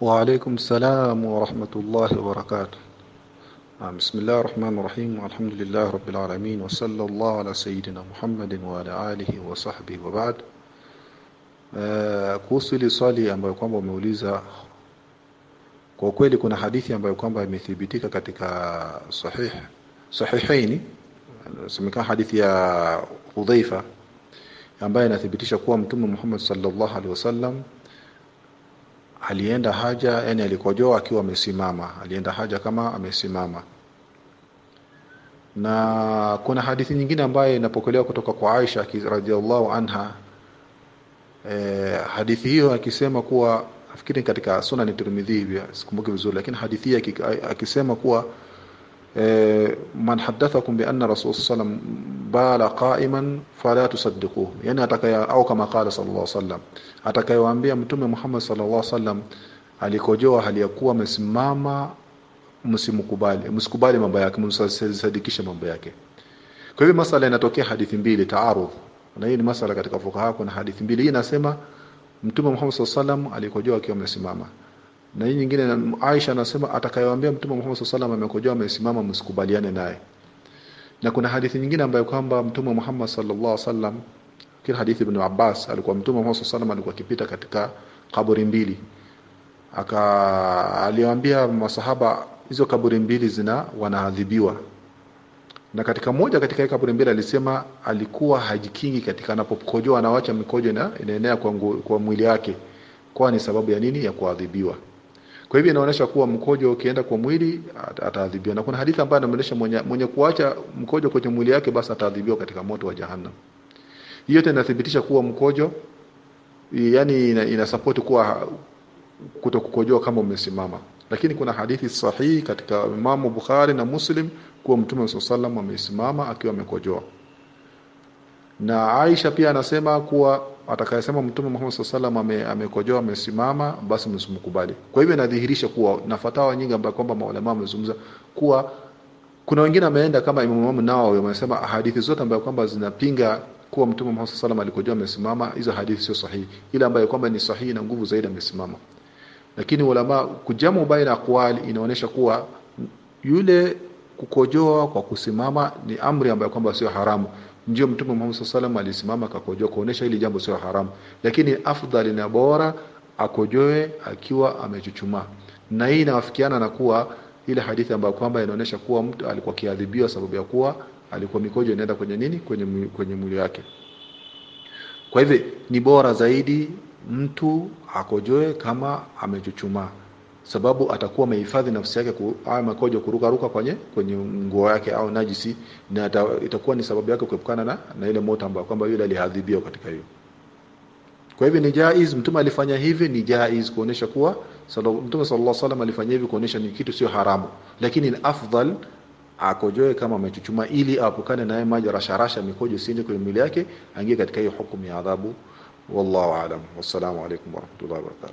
وعليكم السلام ورحمة الله وبركاته بسم الله الرحمن الرحيم والحمد لله رب العالمين وصلى الله على سيدنا محمد وعلى آله وصحبه وبعد kuhusu hili swali ambayo kwamba umeuliza kwa kweli kuna hadithi ambayo kwamba imethibitika katika sahih sahihaini semekana hadithi ya Hudhaifa ambaye inathibitisha kuwa mtume Muhammad sallallahu alaihi wasallam alienda haja yani alikojoa akiwa amesimama alienda haja kama amesimama. Na kuna hadithi nyingine ambayo inapokelewa kutoka kwa Aisha radhiallahu anha eh, hadithi hiyo akisema kuwa nafikiri katika sunan Tirmidhi sikumbuki vizuri lakini hadithi hii akisema kuwa eh, man haddathakum bi anna rasul sallam bala qa'iman fala tusaddiquhu. Yani atakaya au kama qala sallallahu alaihi wasallam atakayewaambia mtume Muhammad sallallahu alaihi wasallam alikojoa hali ya kuwa amesimama msimkubali msikubali mambo yake msisadikishe mambo yake. Kwa hivyo masala inatokea hadithi mbili taarudh. Na hii ni masala katika fukaha kuna hadithi mbili. Hii inasema mtume Muhammad sallallahu alaihi wasallam alikojoa akiwa amesimama. Na hii nyingine Aisha anasema atakayewaambia mtume Muhammad sallallahu alaihi wasallam amekojoa amesimama msikubaliane naye na kuna hadithi nyingine ambayo kwamba mtume Muhammad sallallahu alaihi wasallam kila hadithi ibn Abbas alikuwa mtume Muhammad sallallahu alikuwa akipita katika kaburi mbili. Aka aliwaambia masahaba hizo kaburi mbili zina wanaadhibiwa. Na katika moja katika kaburi mbili alisema alikuwa hajikingi katika anapokojoa anawacha mikojo na inaenea kwa, kwa mwili wake. Kwa ni sababu ya nini? Ya kuadhibiwa kwa hivyo inaonyesha kuwa mkojo ukienda kwa mwili ataadhibiwa. Na kuna hadithi ambayo inaonyesha mwenye, mwenye kuacha mkojo kwenye mwili yake basi ataadhibiwa katika moto wa jahannam. Hiyo yote inathibitisha kuwa mkojo yani ina, ina support kuwa kutokukojoa kama umesimama. Lakini kuna hadithi sahihi katika Imam Bukhari na Muslim kuwa Mtume sallallahu amesimama akiwa amekojoa. Na Aisha pia anasema kuwa atakayesema Mtume Muhammad sallallahu ame, amekojoa amesimama basi msimkubali. Kwa hivyo inadhihirisha kuwa na fatawa nyingi ambapo kwamba maulama wamezungumza kuwa kuna wengine ameenda kama Imam nao wamesema hadithi zote ambazo kwamba zinapinga kuwa Mtume Muhammad sallallahu alikojoa amesimama hizo hadithi sio sahihi. Ila ambayo kwamba ni sahihi na nguvu zaidi amesimama. Lakini ulama kujamu baina aqwali inaonyesha kuwa yule kukojoa kwa kusimama ni amri ambayo kwamba sio haramu. Ndio mtume Muhammad sallallahu alisimama akakojoa kuonesha hili jambo sio haramu. Lakini afdhali na bora akojoe akiwa amechuchumaa. Na hii inawafikiana na kuwa ile hadithi ambayo kwamba inaonesha kuwa mtu alikuwa kiadhibiwa sababu ya kuwa alikuwa mikojo inaenda kwenye nini? Kwenye kwenye mwili wake. Kwa hivyo ni bora zaidi mtu akojoe kama amechuchumaa sababu atakuwa amehifadhi nafsi yake kwa makojo kuruka ruka kwenye kwenye nguo yake au najisi na itakuwa ni sababu yake kuepukana na na ile moto ambayo kwamba yule alihadhibiwa katika hiyo. Kwa hivyo ni jaiz mtume alifanya hivi ni jaiz kuonesha kuwa mtume sallallahu alaihi wasallam alifanya hivi kuonesha ni kitu sio haramu. Lakini ni afdal akojoe kama amechuchuma ili apukane naye maji rasharasha mikojo sindi kwenye mwili yake aingie katika hiyo hukumu ya adhabu. Wallahu aalam wassalamu alaikum warahmatullahi wabarakatuh